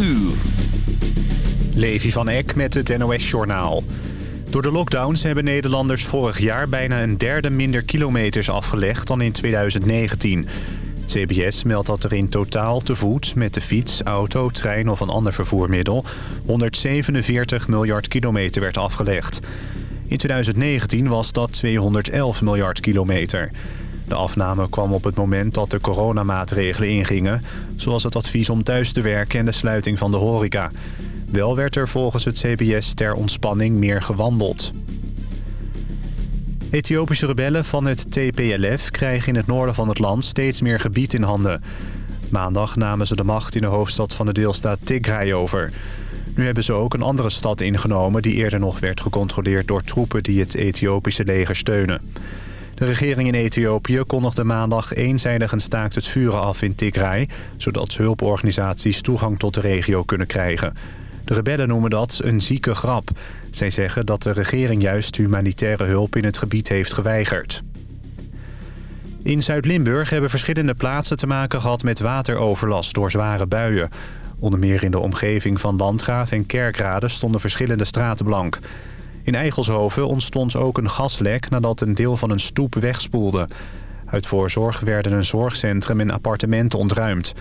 uur. Levi van Eck met het NOS-journaal. Door de lockdowns hebben Nederlanders vorig jaar bijna een derde minder kilometers afgelegd dan in 2019. Het CBS meldt dat er in totaal te voet met de fiets, auto, trein of een ander vervoermiddel 147 miljard kilometer werd afgelegd. In 2019 was dat 211 miljard kilometer. De afname kwam op het moment dat de coronamaatregelen ingingen... zoals het advies om thuis te werken en de sluiting van de horeca. Wel werd er volgens het CBS ter ontspanning meer gewandeld. Ethiopische rebellen van het TPLF krijgen in het noorden van het land steeds meer gebied in handen. Maandag namen ze de macht in de hoofdstad van de deelstaat Tigray over. Nu hebben ze ook een andere stad ingenomen die eerder nog werd gecontroleerd door troepen die het Ethiopische leger steunen. De regering in Ethiopië kondigde maandag eenzijdig een staakt het vuren af in Tigray... zodat hulporganisaties toegang tot de regio kunnen krijgen. De rebellen noemen dat een zieke grap. Zij zeggen dat de regering juist humanitaire hulp in het gebied heeft geweigerd. In Zuid-Limburg hebben verschillende plaatsen te maken gehad met wateroverlast door zware buien. Onder meer in de omgeving van Landgraaf en Kerkrade stonden verschillende straten blank. In Eigelshoven ontstond ook een gaslek nadat een deel van een stoep wegspoelde. Uit voorzorg werden een zorgcentrum en appartementen ontruimd.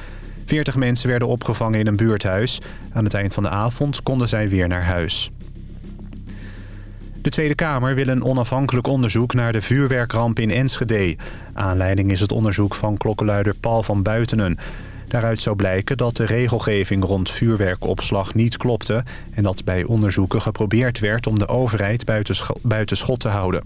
40 mensen werden opgevangen in een buurthuis. Aan het eind van de avond konden zij weer naar huis. De Tweede Kamer wil een onafhankelijk onderzoek naar de vuurwerkramp in Enschede. Aanleiding is het onderzoek van klokkenluider Paul van Buitenen. Daaruit zou blijken dat de regelgeving rond vuurwerkopslag niet klopte... en dat bij onderzoeken geprobeerd werd om de overheid buiten schot te houden.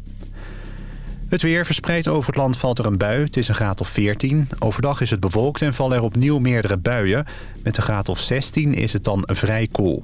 Het weer verspreid over het land valt er een bui. Het is een graad of 14. Overdag is het bewolkt en vallen er opnieuw meerdere buien. Met een graad of 16 is het dan vrij koel.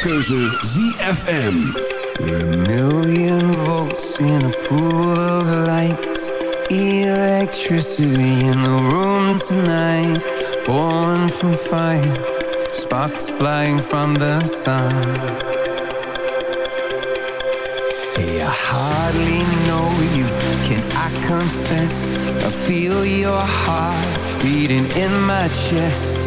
Keuze ZFM. A million volts in a pool of light. Electricity in the room tonight. Born from fire, sparks flying from the sun. Hey, I hardly know you, can I confess? I feel your heart beating in my chest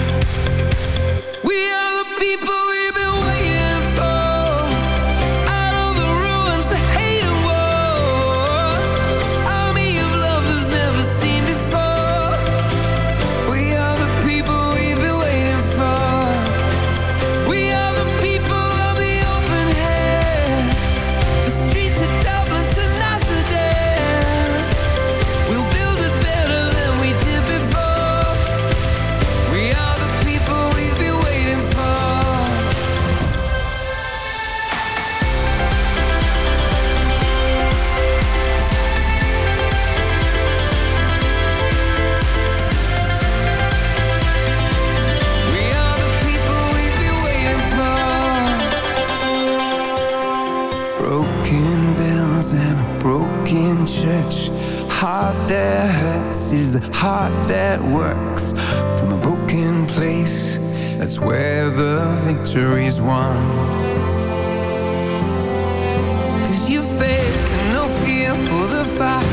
That hurts is the heart that works. From a broken place, that's where the victory's won. Cause you and no fear for the fight.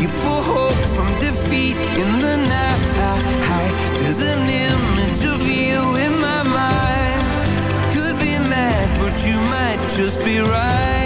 You pull hope from defeat in the night. There's an image of you in my mind. Could be mad, but you might just be right.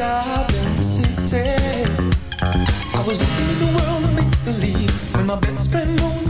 sharp insisted. I was living in a world of make believe when my best friend won't.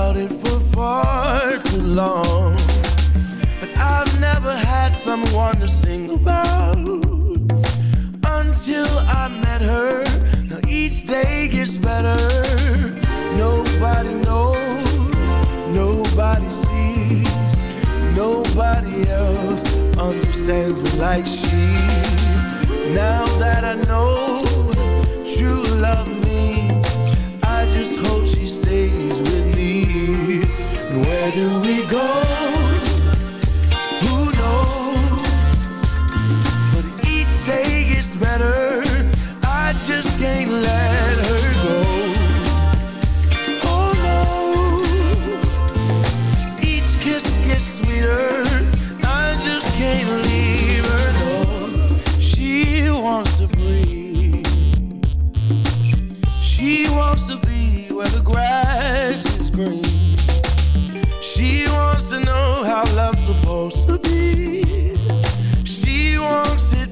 about it for far too long. But I've never had someone to sing about until I met her. Now each day gets better. Nobody knows, nobody sees, nobody else understands me like she. Now that I know true love just hope she stays with me. And where do we go? Who knows? But each day gets better. I just can't let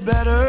better.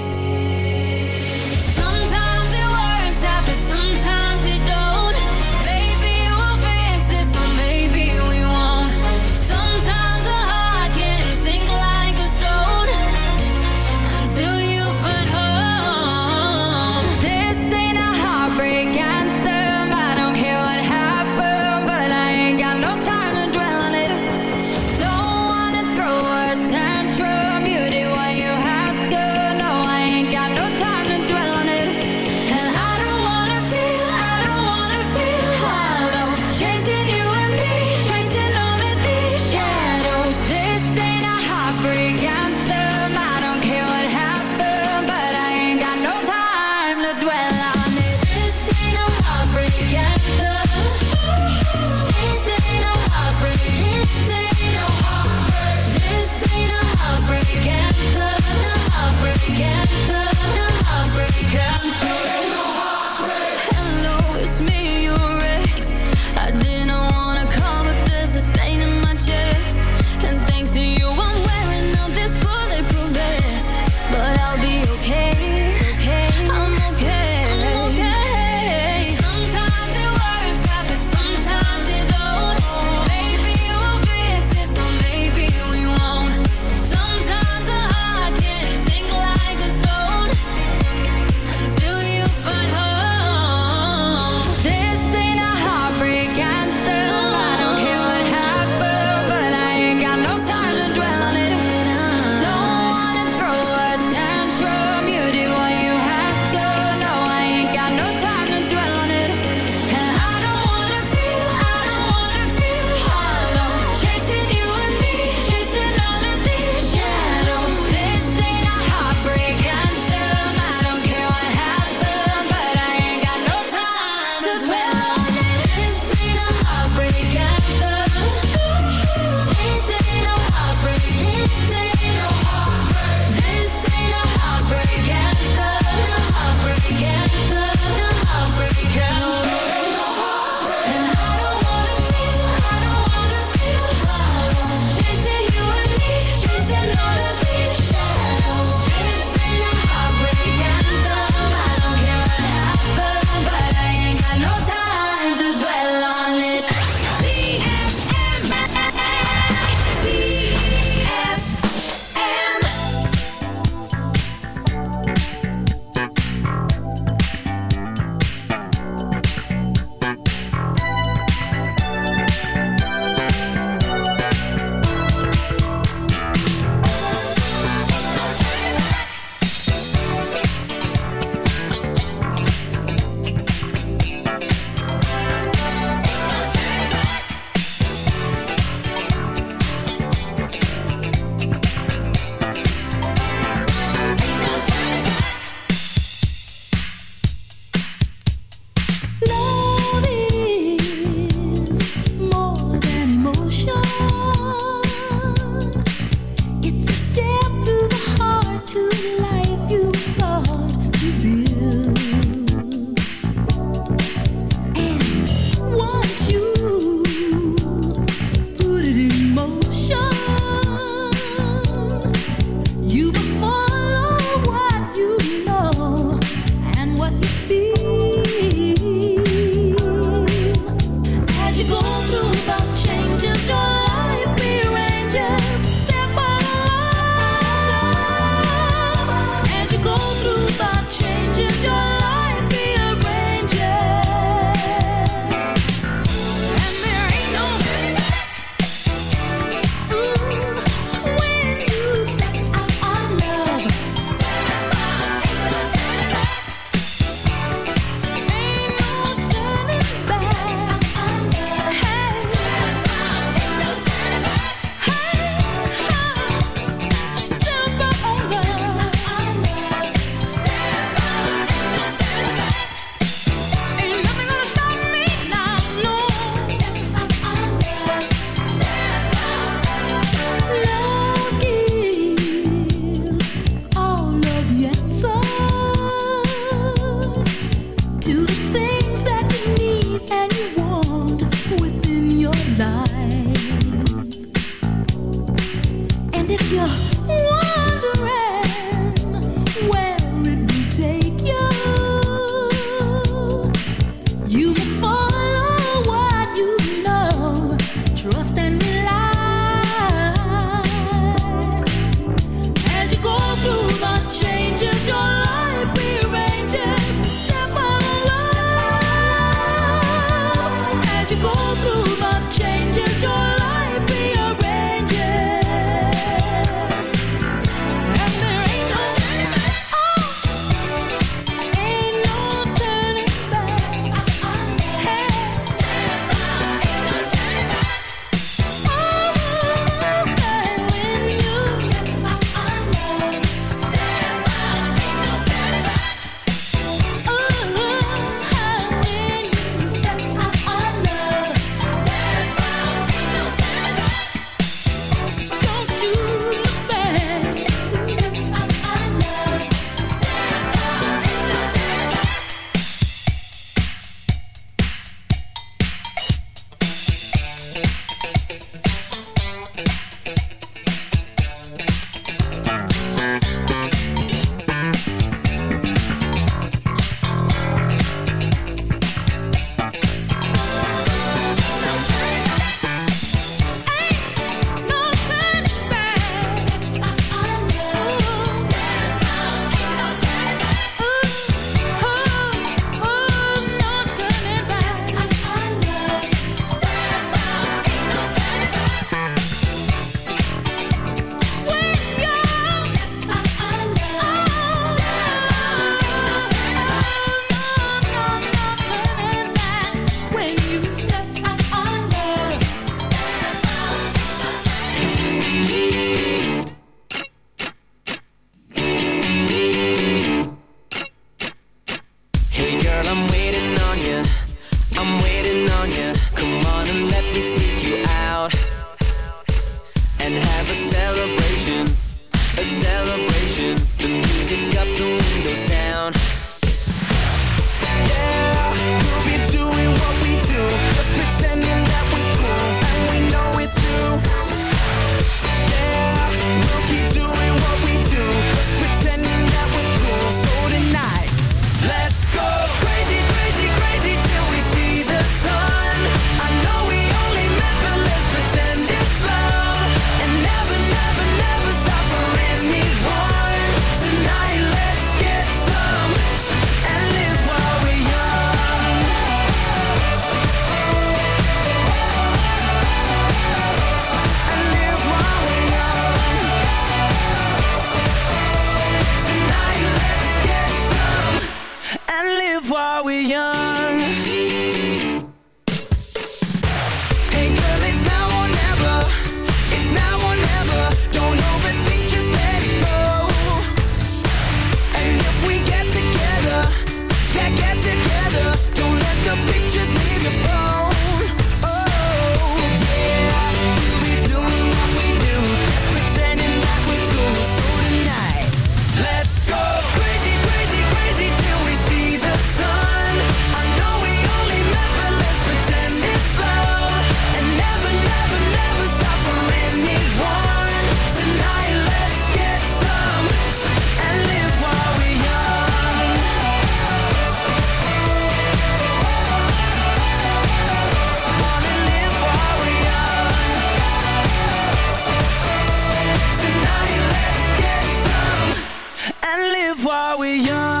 live while we're young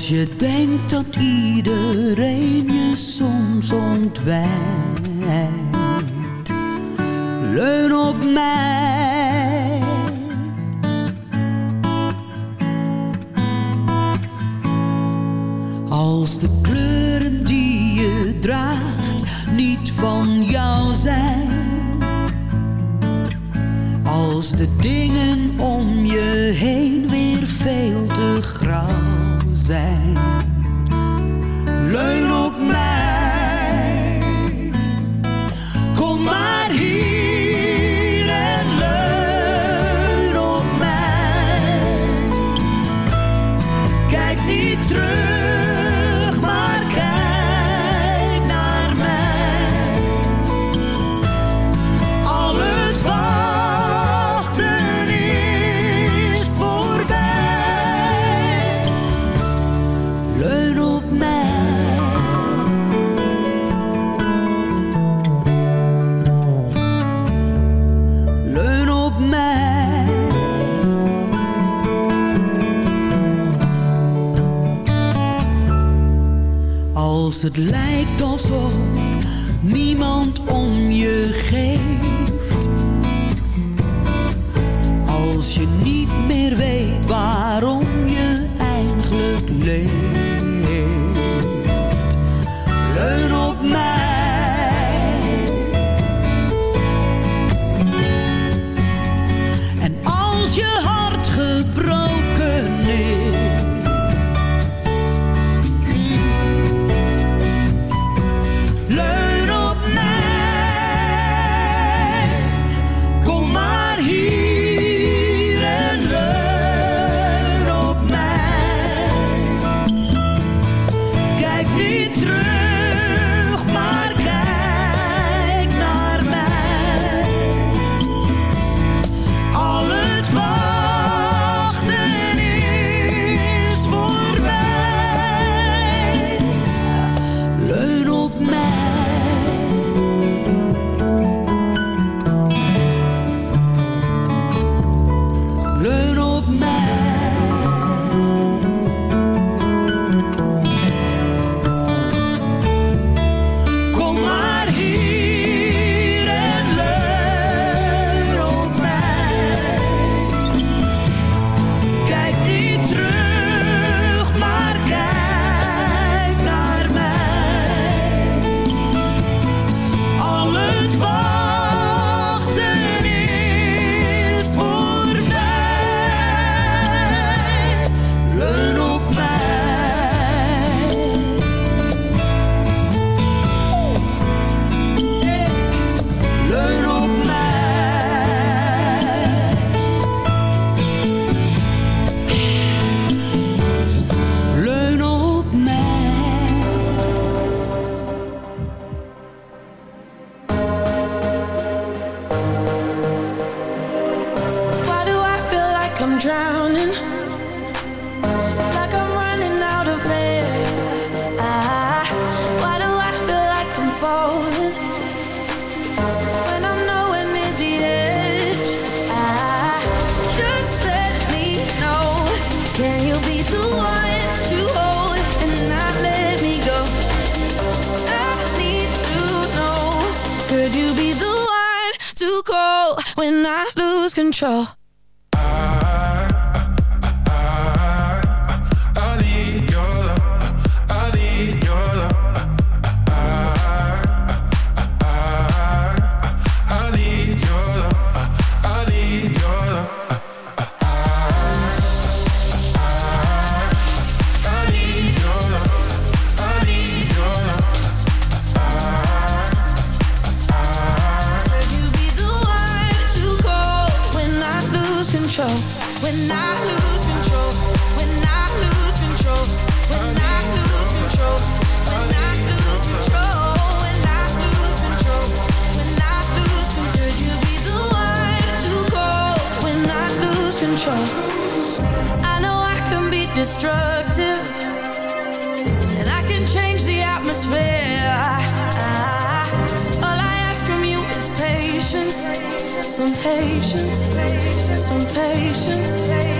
Als je denkt dat iedereen je soms ontwijkt. Leun op mij. Als de kleuren die je draagt niet van jou zijn als de dingen om je heen zijn. Het lijkt alsof not lose control. patience.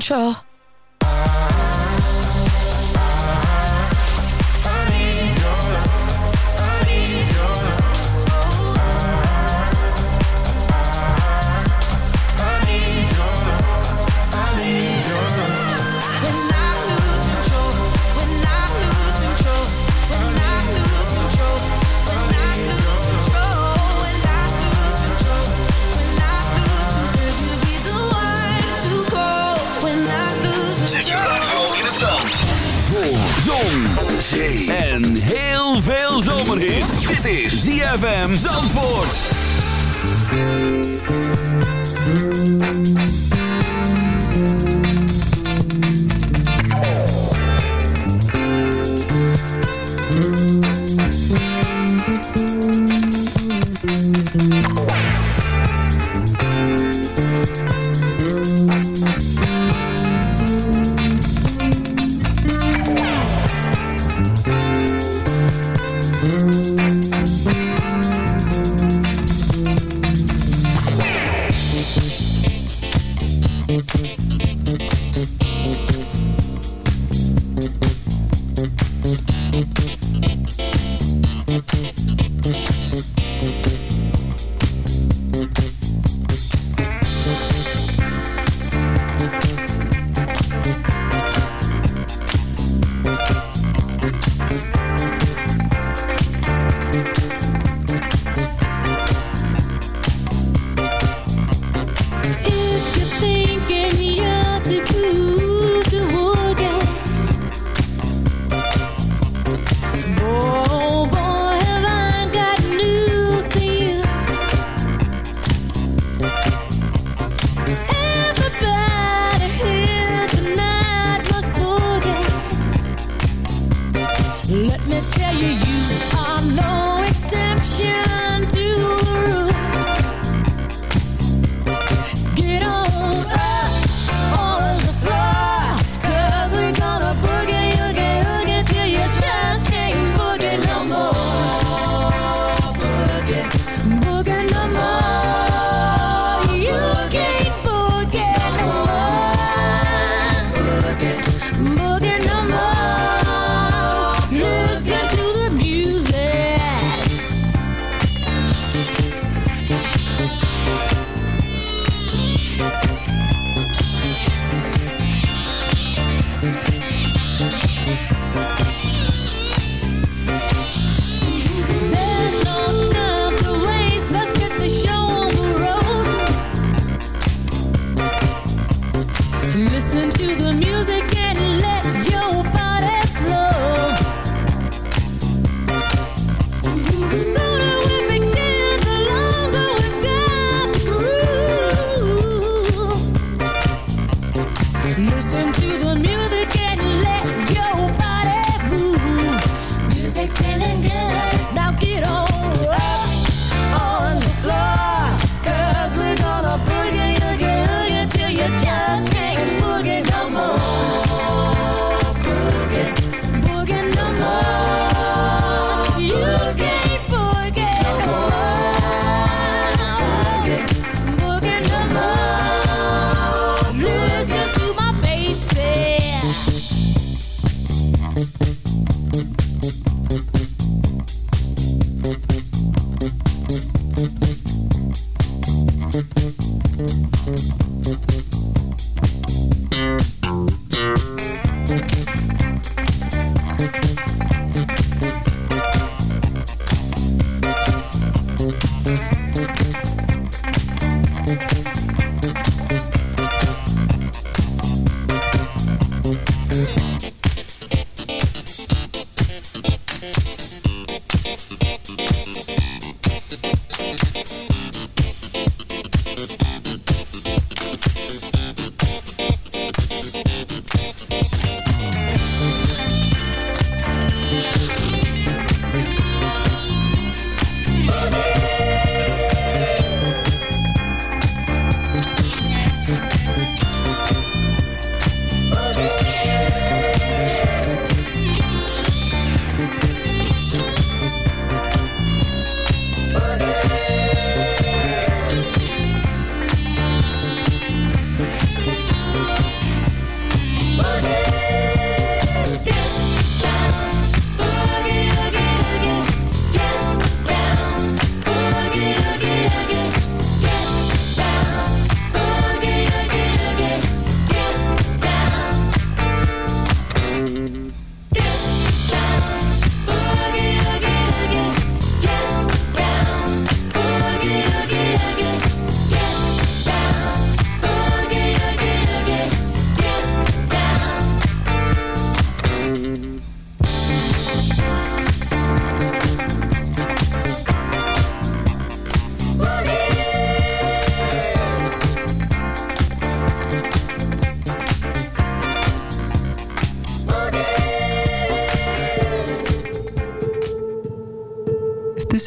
Control Let me tell you, you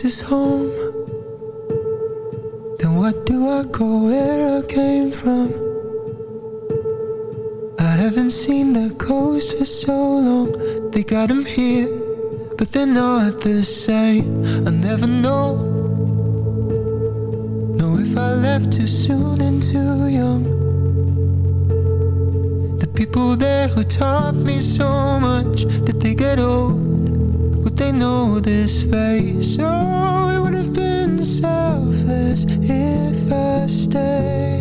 this is home. Then what do I go? Where I came from? I haven't seen the coast for so long. They got them here But they're not the same. I never know. Know if I left too soon and too young. The people there who taught me so much That they get old. Would they know this face? Oh, it would have been selfless if I stayed.